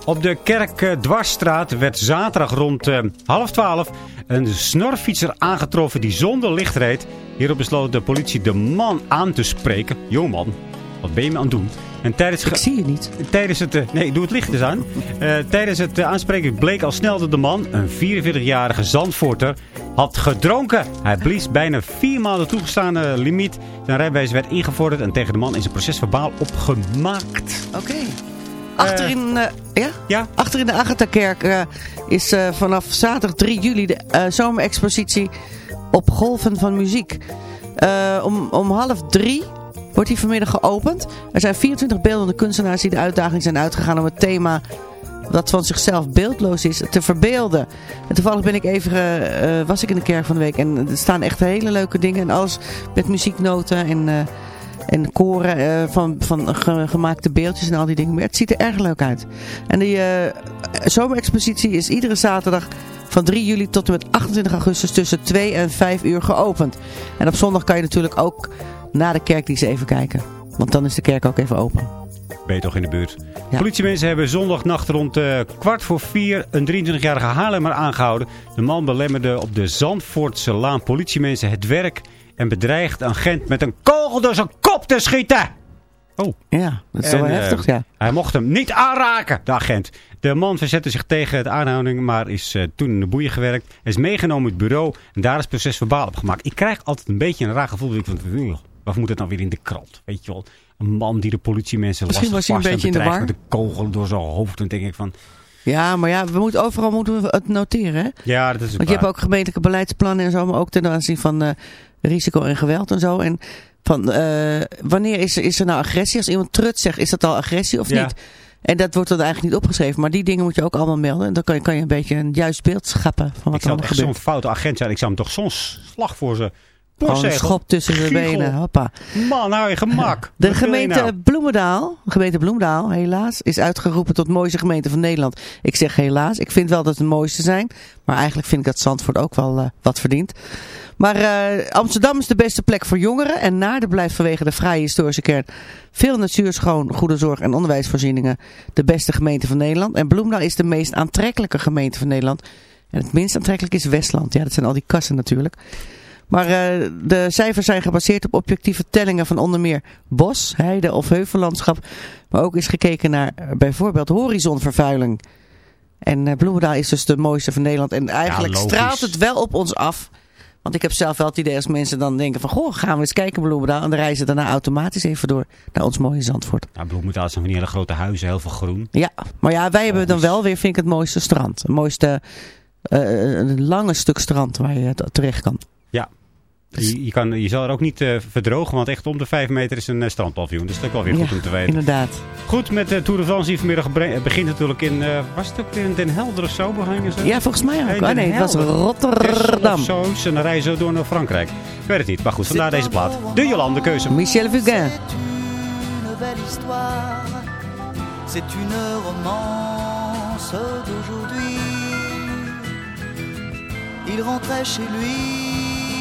Op de Kerk-Dwarsstraat werd zaterdag rond eh, half twaalf een snorfietser aangetroffen die zonder licht reed. Hierop besloot de politie de man aan te spreken. Jongman, wat ben je me aan het doen? En tijdens Ik zie je niet. Tijdens het, eh, nee, doe het licht eens aan. Eh, tijdens het eh, aanspreken bleek al snel dat de man, een 44-jarige Zandvoorter, had gedronken. Hij blies bijna viermaal de toegestane limiet. Zijn rijbewijs werd ingevorderd en tegen de man is een procesverbaal opgemaakt. Oké. achterin, eh, ja? Ja? achterin de Agatha-kerk is vanaf zaterdag 3 juli de zomerexpositie op golven van muziek. Om, om half drie wordt die vanmiddag geopend. Er zijn 24 beeldende kunstenaars die de uitdaging zijn uitgegaan om het thema dat van zichzelf beeldloos is, te verbeelden. En toevallig ben ik even, eh, was ik in de kerk van de week en er staan echt hele leuke dingen. En alles met muzieknoten en, eh, en koren eh, van, van ge- gemaakte beeldjes en al die dingen. Maar het ziet er erg leuk uit. En die zomerexpositie is iedere zaterdag van 3 juli tot en met 28 augustus tussen 2 en 5 uur geopend. En op zondag kan je natuurlijk ook na de kerkdienst even kijken. Want dan is de kerk ook even open. Ben je toch in de buurt. Ja. Politiemensen hebben zondagnacht rond eh, kwart voor vier een 23-jarige Haarlemmer aangehouden. De man belemmerde op de Zandvoortse Laan politiemensen het werk en bedreigt een agent met een kogel door zijn kop te schieten. Oh. Ja, dat is wel En, eh, heftig, ja. Hij mocht hem niet aanraken, de agent. De man verzette zich tegen de aanhouding, maar is eh, toen in de boeien gewerkt. Hij is meegenomen in het bureau en daar is proces verbaal op gemaakt. Ik krijg altijd een beetje een raar gevoel. dat Ik van, "Ugh, wat moet het nou weer in de krant? Weet je wel, een man die de politiemensen Misschien lastig was hij een beetje in de bedreigt met een kogel door zijn hoofd. Dan denk ik van, Ja, maar ja, we moeten overal moeten we het noteren, hè? ja, dat is Want je hebt ook gemeentelijke beleidsplannen en zo, maar ook ten aanzien van eh, risico en geweld en zo. En van eh, wanneer is er, is er nou agressie? Als iemand trut zegt, is dat al agressie of Ja. niet? En dat wordt dan eigenlijk niet opgeschreven. Maar die dingen moet je ook allemaal melden. En dan kan je, kan je een beetje een juist beeld schappen van wat Ik er zou allemaal echt zo'n gebeurt. foute agent zijn. Ik zou hem toch zo'n slag voor zijn Gewoon een schop tussen de Giegel. benen. Hoppa. Man, hou je gemak. De Wat gemeente nou? Bloemendaal, gemeente Bloemendaal, helaas, is uitgeroepen tot mooiste gemeente van Nederland. Ik zeg helaas, ik vind wel dat het de mooiste zijn. Maar eigenlijk vind ik dat Zandvoort ook wel eh, wat verdient. Maar eh, Amsterdam is de beste plek voor jongeren. En Naarden blijft vanwege de fraaie historische kern veel natuurschoon, goede zorg en onderwijsvoorzieningen de beste gemeente van Nederland. En Bloemendaal is de meest aantrekkelijke gemeente van Nederland. En het minst aantrekkelijk is Westland. Ja, dat zijn al die kassen natuurlijk. Maar eh, de cijfers zijn gebaseerd op objectieve tellingen van onder meer bos, heide of heuvellandschap. Maar ook is gekeken naar eh, bijvoorbeeld horizonvervuiling. En eh, Bloemendaal is dus de mooiste van Nederland. En eigenlijk straalt het wel op ons af. Want ik heb zelf wel het idee als mensen dan denken van... Goh, gaan we eens kijken Bloemendaal. En dan reizen daarna automatisch even door naar ons mooie Zandvoort. Ja, Bloemendaal zijn van die hele grote huizen, heel veel groen. Ja, maar ja, wij hebben dan wel weer, vind ik, het mooiste strand. Het mooiste een lange stuk strand waar je terecht kan. Ja. Je, je, kan, je zal er ook niet eh, verdrogen, want echt om de 5 meter is een uh, strandpaviljoen. Dus dat is ook wel weer goed Ja, om te weten. inderdaad. Goed, met de Tour de France die vanmiddag bre- begint natuurlijk in... eh, was het ook weer in Den Helder of zo? Begingen ze? Ja, volgens mij ook. Nee, Oh, Den nee, het was. Rotterdam. Zo, en dan rijden ze door naar Frankrijk. Ik weet het niet, maar goed, vandaar deze plaat. De Jolande keuze. Michel Fugain. C'est une romance d'aujourd'hui. Il rentrait chez lui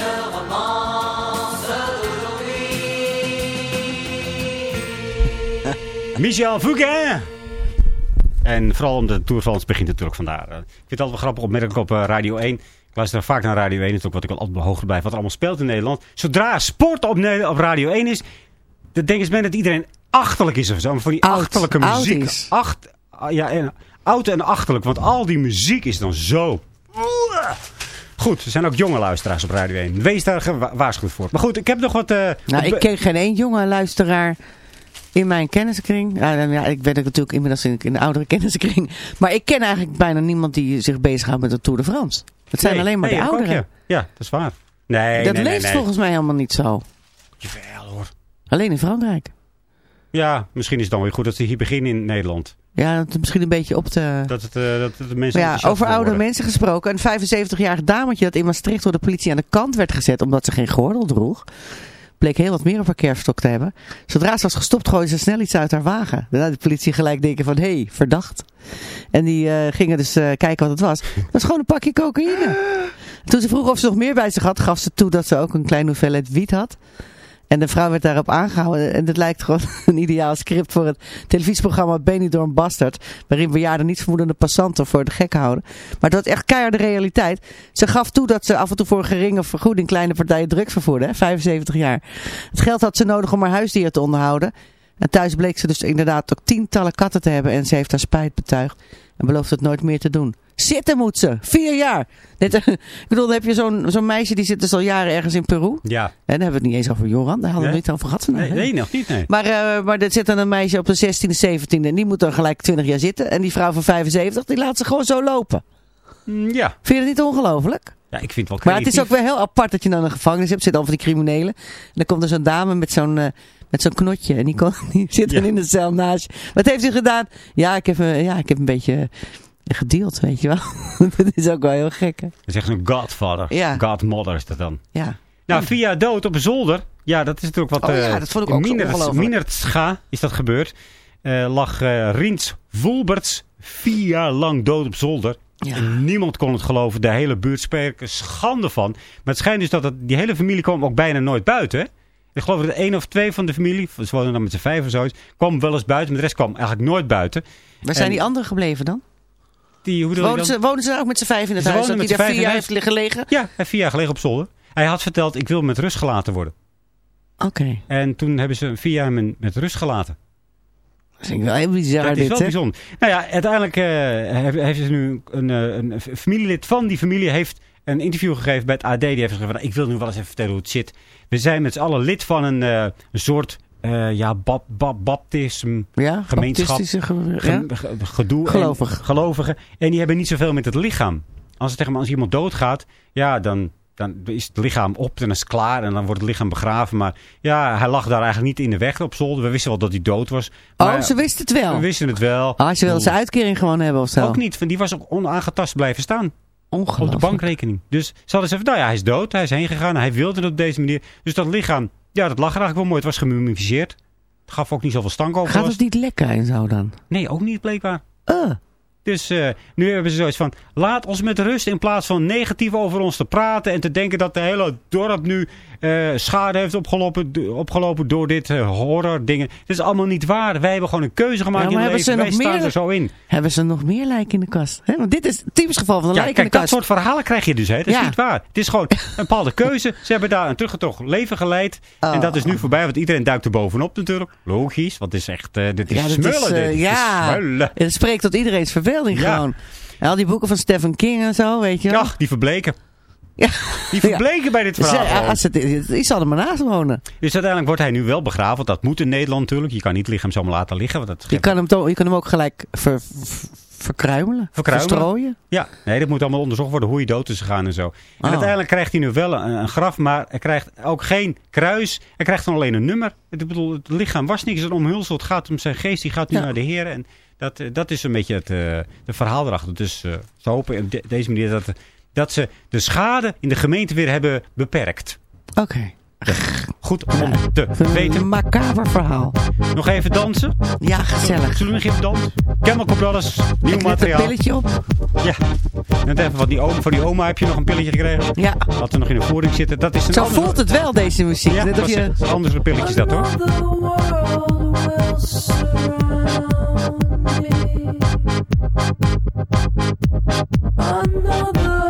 une romance d'aujourd'hui. Michel Fugain! En vooral om de Tour France begint natuurlijk vandaar. Eh, Ik vind het altijd wel grappig opmerkelijk op eh, Radio 1. Ik luister vaak naar Radio 1, dat is ook wat ik al altijd hoog blijf. Wat er allemaal speelt in Nederland. Zodra sport op, op Radio 1 is, dan denken ze dat iedereen achterlijk is of zo. Maar Van die Oud. achterlijke Oud muziek. is. Acht, ah, ja, en, oud en achterlijk, want al die muziek is dan zo... Goed, er zijn ook jonge luisteraars op Radio 1. Wees daar gewaarschuwd voor. Maar goed, ik heb nog wat... eh, Nou, ik ken geen één jonge luisteraar in mijn kenniskring. Ja, ik ben natuurlijk inmiddels in, in de oudere kenniskring. Maar ik ken eigenlijk bijna niemand die zich bezighoudt met de Tour de France. Het zijn Nee, alleen maar nee, de ook, ouderen. ja. ja, dat is waar. Nee, dat nee, nee, leeft volgens mij helemaal niet zo. Jawel hoor. Alleen in Frankrijk. Ja, misschien is het dan weer goed dat ze hier beginnen in Nederland. Ja, dat is misschien een beetje op te... Dat, het, eh, dat het de mensen Maar ja, over oude worden. mensen gesproken. Een 75-jarig dametje dat in Maastricht door de politie aan de kant werd gezet omdat ze geen gordel droeg. Bleek heel wat meer op haar kerfstok te hebben. Zodra ze was gestopt gooide ze snel iets uit haar wagen. Daarna de politie gelijk denken van, hé, hey, verdacht. En die eh, gingen dus eh, kijken wat het was. Het was gewoon een pakje cocaïne. Toen ze vroeg of ze nog meer bij zich had, gaf ze toe dat ze ook een kleine hoeveelheid wiet had. En de vrouw werd daarop aangehouden. En het lijkt gewoon een ideaal script voor het televisieprogramma Benidorm Bastard. Waarin bejaarden niet vermoedende passanten voor de gek houden. Maar dat was echt keiharde realiteit. Ze gaf toe dat ze af en toe voor een geringe vergoeding kleine partijen drugs vervoerde. Hè? 75 jaar. Het geld had ze nodig om haar huisdier te onderhouden. En thuis bleek ze dus inderdaad ook tientallen katten te hebben. En ze heeft haar spijt betuigd. En belooft het nooit meer te doen. Zitten moet ze. Vier jaar. Dit, ik bedoel, dan heb je zo'n zo'n meisje die zit dus al jaren ergens in Peru. Ja. En dan hebben we het niet eens over Joran. Daar hadden we het niet over gehad vandaag. Nee, nog niet, nee. Maar, eh, maar er zit dan een meisje op de 16e, 17e. En die moet dan gelijk 20 jaar zitten. En die vrouw van 75, die laat ze gewoon zo lopen. Mm, Ja. Vind je dat niet ongelooflijk? ja, ik vind het wel Maar het creatief. is ook weer heel apart dat je dan een gevangenis hebt. Zit dan van die criminelen. En dan komt er zo'n dame met zo'n eh, met zo'n knotje. En die, kon, die zit dan Ja. in de cel naast. Wat heeft u gedaan? Ja, ik heb, eh, ja, ik heb een beetje gedeeld, weet je wel. dat is ook wel heel gek, hè? Dat is echt een godfather. Ja. Godmother is dat dan. Ja. Nou, via dood op zolder. Ja, dat is natuurlijk wat... Oh ja, eh, dat vond ik ook Minerts-. Minertscha is dat gebeurd. Eh, lag eh Riens Wolberts vier jaar lang dood op zolder. Ja. En niemand kon het geloven. De hele buurt er schande van. Maar het schijnt dus dat het, die hele familie kwam ook bijna nooit buiten. Ik geloof dat één of twee van de familie, ze woonden dan met z'n vijf of zoiets, kwam wel eens buiten. Maar de rest kwam eigenlijk nooit buiten. Waar zijn die anderen gebleven dan? Die, hoe Wonen dan? ze, wonen ze ook met z'n vijf in het Ze huis? Dat hij daar vier jaar heeft gelegen? Ja, hij vier jaar gelegen op zolder. Hij had verteld, ik wil met rust gelaten worden. Oké. En toen hebben ze vier jaar met, met rust gelaten. Dat vind ik wel heel bizar dat is wel bijzonder. Nou ja, uiteindelijk eh, heeft, ze nu een, eh, een familielid van die familie heeft een interview gegeven bij het AD. Die heeft gezegd, van, ik wil nu wel eens even vertellen hoe het zit. We zijn met z'n allen lid van een, eh, een soort eh, ja, bap, bap, baptism Ja, gemeenschap. ge- ja? gedoe. en- Gelovig. gelovigen. En die hebben niet zoveel met het lichaam. Als, het, als iemand doodgaat, ja, dan, dan is het lichaam op en dan is het klaar. En dan wordt het lichaam begraven. Maar ja, hij lag daar eigenlijk niet in de weg op zolder. We wisten wel dat hij dood was. Maar Oh, ze wisten het wel. We wisten het wel. Ah, ze wilden zijn uitkering gewoon hebben of zo. Ook niet, want die was ook onaangetast blijven staan. Op de bankrekening. Dus ze hadden ze van, nou ja, hij is dood. Hij is heen gegaan. Hij wilde het op deze manier. Dus dat lichaam, ja, dat lag er eigenlijk wel mooi. Het was gemummificeerd. Het gaf ook niet zoveel stank over. Gaat het niet lekker en zo dan? Nee, ook niet blijkbaar. Uh. Dus eh, nu hebben ze zoiets van, laat ons met rust in plaats van negatief over ons te praten en te denken dat de hele dorp nu eh, schade heeft opgelopen, opgelopen door dit eh, horror dingen. Dat is allemaal niet waar. Wij hebben gewoon een keuze gemaakt Ja, in maar het hebben leven. ze Wij nog staan meer- er zo in. Hebben ze nog meer lijken in de kast? Hè? Want dit is een typisch geval van een Ja, lijk in de dat kast. soort verhalen krijg je dus. Hè. Dat is Ja. niet waar. Het is gewoon een bepaalde keuze. Ze hebben daar een teruggetrokken leven geleid. Oh. En dat is nu voorbij, want iedereen duikt er bovenop natuurlijk. Logisch, want het is echt, eh, dit is Ja, dat smullen. is, dit ja. Het spreekt tot iedereen's verbeelding gewoon. En al die boeken van Stephen King en zo, weet je wel. Ja, die verbleken. Die verbleken bij dit verhaal. Als het, die zal er maar naast wonen. Dus uiteindelijk wordt hij nu wel begraven. Want dat moet in Nederland natuurlijk. Je kan niet het lichaam zomaar laten liggen. Want dat Je kan hem, toch, je kan hem ook gelijk ver, ver- verkruimelen. Verkruimelen. Verstrooien. Ja, nee, dat moet allemaal onderzocht worden hoe hij dood is gegaan en zo. En Oh. uiteindelijk krijgt hij nu wel een, een graf, maar hij krijgt ook geen kruis. Hij krijgt dan alleen een nummer. Ik bedoel, het lichaam was niks een omhulsel. Het gaat om zijn geest, die gaat nu Ja. naar de Heer. En dat, eh, dat is een beetje het, eh, het verhaal erachter. Dus eh, ze hopen op de- deze manier dat, dat ze de schade in de gemeente weer hebben beperkt. Oké. Goed om te Een weten. macaber verhaal. Nog even dansen? Ja, gezellig. Zullen we nog even dansen? Chemical Brothers, nieuw Ik let een materiaal. pilletje op. Ja. Net even wat die oma, voor die oma heb je nog een pilletje gekregen. Ja. Wat er nog in de voering zitten. Dat is een Zo andere- voelt het wel, deze muziek. Ja, Net dat of je... is andere pilletjes dat hoor. The world will surround me. Another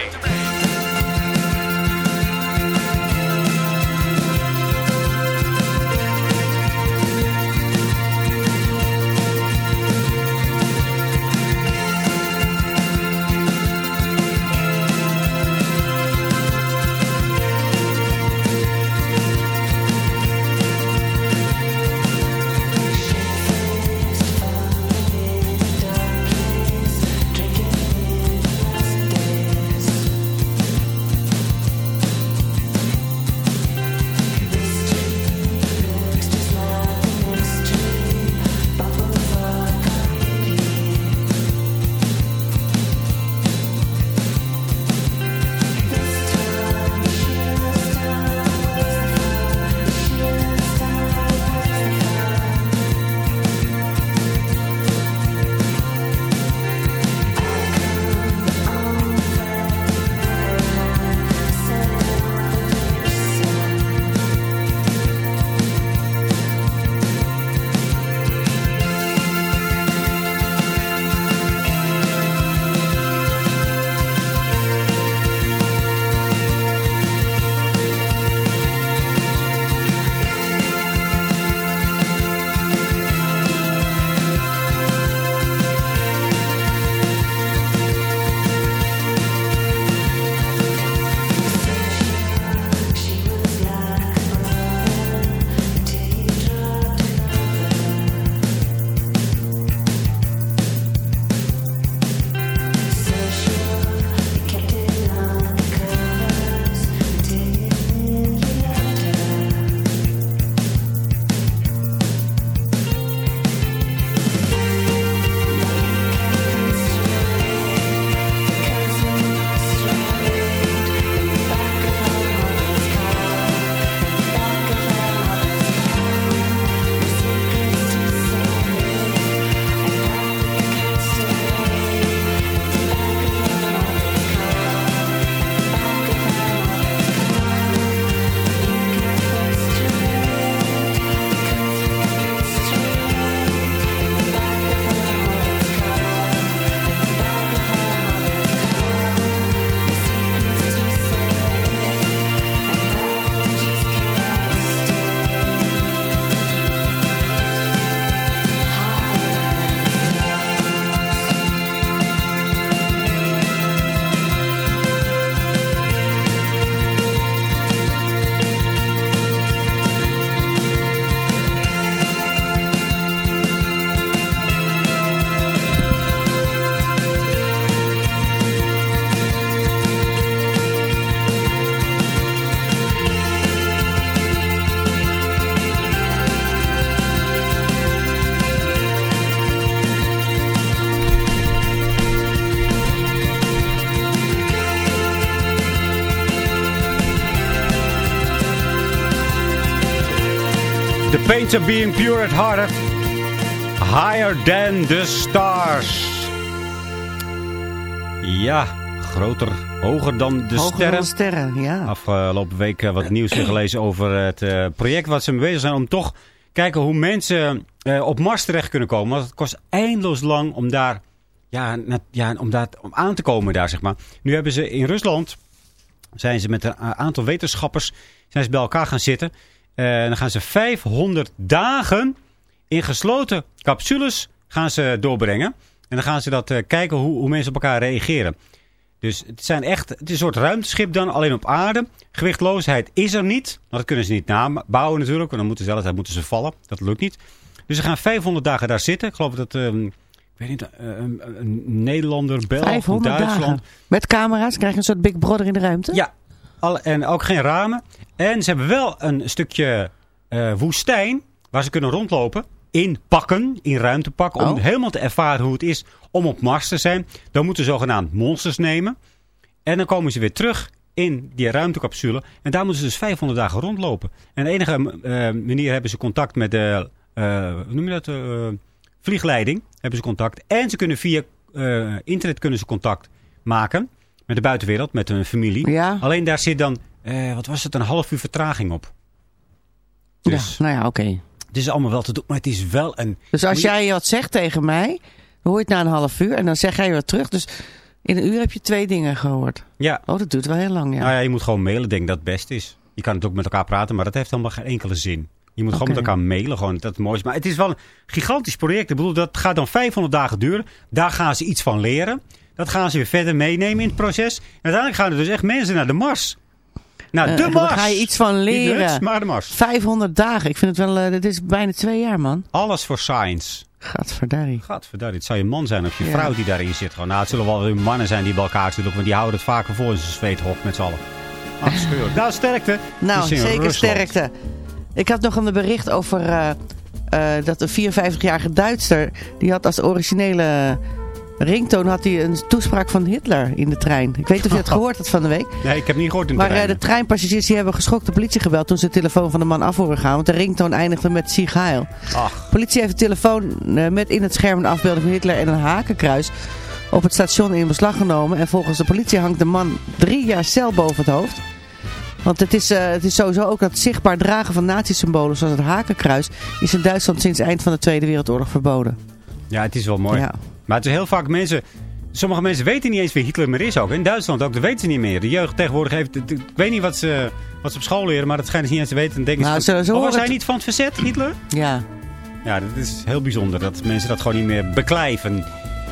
Of being pure at heart. Higher than the stars. Ja, groter, hoger dan de Hoger dan sterren. de sterren, ja. Afgelopen week eh, wat nieuws gelezen over het eh, project wat ze mee bezig zijn om toch kijken hoe mensen eh, op Mars terecht kunnen komen. Want het kost eindeloos lang om daar, ja, ja, om daar om aan te komen daar, zeg maar. Nu hebben ze in Rusland, zijn ze met een aantal wetenschappers, zijn ze bij elkaar gaan zitten. Eh, en dan gaan ze 500 dagen in gesloten capsules gaan ze doorbrengen. En dan gaan ze dat eh, kijken hoe, hoe mensen op elkaar reageren. Dus het, zijn echt, het is een soort ruimteschip dan, alleen op aarde. Gewichtloosheid is er niet. Want dat kunnen ze niet nabouwen natuurlijk. Want dan moeten ze, tijd moeten ze vallen. Dat lukt niet. Dus ze gaan 500 dagen daar zitten. Ik geloof dat, ehm, ik weet niet, eh, een, een Nederlander, Belg, 500 Duitsland. dagen. Met camera's krijg je een soort Big Brother in de ruimte? Ja, alle, en ook geen ramen. En ze hebben wel een stukje eh, woestijn waar ze kunnen rondlopen. In pakken, in ruimtepakken. Om Oh. helemaal te ervaren hoe het is om op Mars te zijn. Dan moeten ze zogenaamd monsters nemen. En dan komen ze weer terug in die ruimtecapsule. En daar moeten ze dus 500 dagen rondlopen. En de enige eh, manier hebben ze contact met de, eh, hoe noem je dat, vliegleiding. Hebben ze contact. En ze kunnen via internet kunnen ze contact maken. Met de buitenwereld, met hun familie. Ja. Alleen daar zit dan, eh, wat was het, een half uur vertraging op. Dus Ja, nou ja, oké. het is allemaal wel te doen, maar het is wel een... Dus als jij wat zegt tegen mij, hoor je het na een half uur en dan zeg jij wat terug. Dus in een uur heb je twee dingen gehoord. Ja. Oh, dat duurt wel heel lang, ja. Nou ja, je moet gewoon mailen, denk ik dat het best is. Je kan het ook met elkaar praten, maar dat heeft helemaal geen enkele zin. Je moet gewoon met elkaar mailen, gewoon dat het mooi is. Maar het is wel een gigantisch project. Ik bedoel, dat gaat dan 500 dagen duren. Daar gaan ze iets van leren. Dat gaan ze weer verder meenemen in het proces. En uiteindelijk gaan er dus echt mensen naar de Mars. Naar Eh, de daar Mars! ga je iets van leren. nuts, maar de Mars. 500 dagen. Ik vind het wel, eh, dit is bijna twee jaar, man. Alles voor science. Gadverdarrie. Gadverdarrie, het zou je man zijn of je Ja. vrouw die daarin zit. Gewoon, nou, het zullen wel mannen zijn die bij elkaar zitten. Want die houden het vaker voor in zijn zweethok met z'n allen. Afschuwelijk. Nou, sterkte. Nou, zeker Rusland. sterkte. Ik had nog een bericht over eh, dat een 54-jarige Duitser... die had als originele ringtoon had hij een toespraak van Hitler in de trein. Ik weet niet of je het gehoord had van de week. Nee, ik heb niet gehoord in de Maar eh, trein. de treinpassagiers die hebben geschokt de politie gebeld toen ze de telefoon van de man af horen gaan. Want de ringtoon eindigde met Sieg Heil. Ach, politie heeft de telefoon eh, met in het scherm een afbeelding van Hitler en een hakenkruis op het station in beslag genomen. En volgens de politie hangt de man drie jaar cel boven het hoofd. Want het is, eh, het is sowieso ook dat zichtbaar dragen van nazi-symbolen zoals het hakenkruis is in Duitsland sinds eind van de Tweede Wereldoorlog verboden. ja, het is wel mooi. Ja. Maar het is heel vaak mensen... Sommige mensen weten niet eens wie Hitler meer is ook. In Duitsland ook, dat weten ze niet meer. De jeugd tegenwoordig heeft... Ik weet niet wat ze, wat ze op school leren, maar dat schijnen ze niet eens te weten. Denken Nou, ze, van, oh, was horen hij het- niet van het verzet, Hitler? Ja, Ja, dat is heel bijzonder. Dat mensen dat gewoon niet meer beklijven. Nee.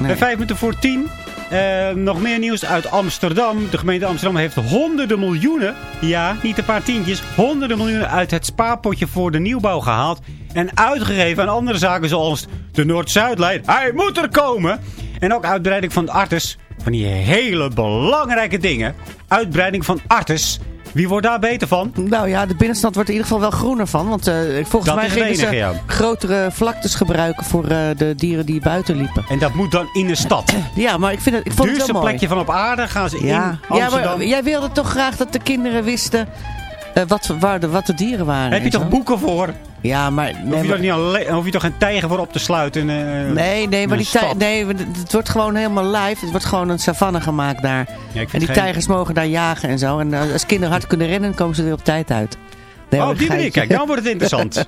Bij vijf minuten voor tien. eh, nog meer nieuws uit Amsterdam. De gemeente Amsterdam heeft honderden miljoenen, ja, niet een paar tientjes, honderden miljoenen uit het spaarpotje voor de nieuwbouw gehaald. En uitgegeven aan andere zaken zoals de Noord-Zuidlijn. Hij moet er komen! En ook uitbreiding van de Artes. Van die hele belangrijke dingen. Uitbreiding van Artes. Wie wordt daar beter van? nou ja, de binnenstad wordt in ieder geval wel groener van. Want eh, volgens Dat mij gingen ze ja. grotere vlaktes gebruiken voor eh, de dieren die buiten liepen. En dat moet dan in de stad. Ja, maar ik, vind het, ik vond het wel mooi. plekje van op aarde gaan ze Ja. in Amsterdam. ja, maar jij wilde toch graag dat de kinderen wisten eh, wat, waar de, wat de dieren waren. Heb je toch zo? boeken voor? Ja, maar... hoef, Nee, je maar, toch niet alleen, hoef je toch geen tijger voor op te sluiten? in, eh, nee, nee, maar die nee, het wordt gewoon helemaal live. Het wordt gewoon een savanne gemaakt daar. Ja, en die geen- tijgers mogen daar jagen en zo. En eh, als kinderen hard kunnen rennen, komen ze weer op tijd uit. Nee, Oh, die manier. Kijk, nou wordt het interessant.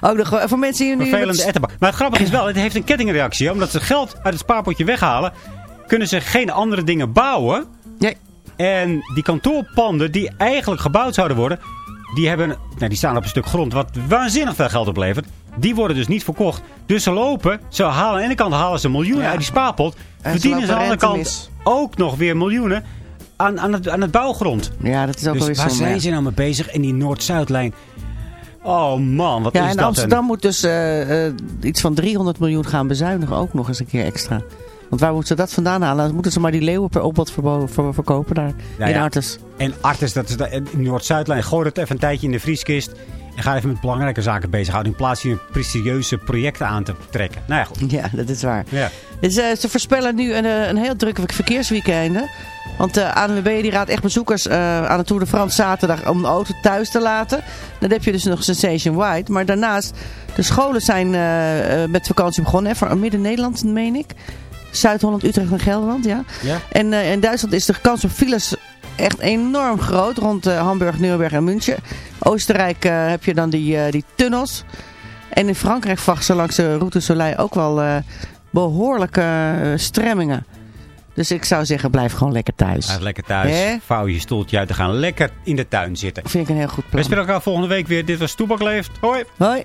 Ook nog eh, voor mensen die nu... Vervelende ettenbak. Maar het grappige is wel, het heeft een kettingreactie. Omdat ze geld uit het spaarpotje weghalen, kunnen ze geen andere dingen bouwen. Nee. En die kantoorpanden die eigenlijk gebouwd zouden worden, die, hebben, nou, die staan op een stuk grond wat waanzinnig veel geld oplevert. Die worden dus niet verkocht. Dus ze lopen, ze halen aan de ene kant halen ze miljoenen Ja. uit die spaarpot. En verdienen ze aan de andere kant mis. ook nog weer miljoenen aan, aan, het, aan het bouwgrond. Ja, dat is ook wel Dus weer waar zonde, zijn ja. ze nou mee bezig? En die Noord-Zuidlijn. Oh man, wat Ja, is en dat Amsterdam een... moet dus eh, eh, iets van 300 miljoen gaan bezuinigen. Ook nog eens een keer extra. Want waar moeten ze dat vandaan halen? Dan moeten ze maar die leeuwen per opbod verkopen daar Ja, in. Artes. En Artes, dat is de, in Noord-Zuidlijn. Gooi het even een tijdje in de vrieskist. En ga even met belangrijke zaken bezighouden. In plaats van prestigieuze projecten aan te trekken. Nou ja, goed. Ja, dat is waar. Ja. Dus, eh, ze voorspellen nu een, eh, een heel druk verkeersweekend. Want de ANWB die raadt echt bezoekers eh, aan de Tour de France zaterdag om de auto thuis te laten. Dan heb je dus nog Sensation White. Maar daarnaast, de scholen zijn eh, eh, met vakantie begonnen. Hè, voor Midden-Nederland, meen ik. Zuid-Holland, Utrecht en Gelderland, ja. Ja. En eh, in Duitsland is de kans op files echt enorm groot. Rond eh, Hamburg, Nuremberg en München. Oostenrijk eh, heb je dan die, die tunnels. En in Frankrijk verwachten ze langs de Route Soleil ook wel eh, behoorlijke eh, stremmingen. Dus ik zou zeggen, blijf gewoon lekker thuis. Ga lekker thuis. Hè? Vouw je stoeltje uit en gaan lekker in de tuin zitten. Vind ik een heel goed We plan. spelen elkaar volgende week weer. Dit was Toebak Leeft. Hoi. Hoi.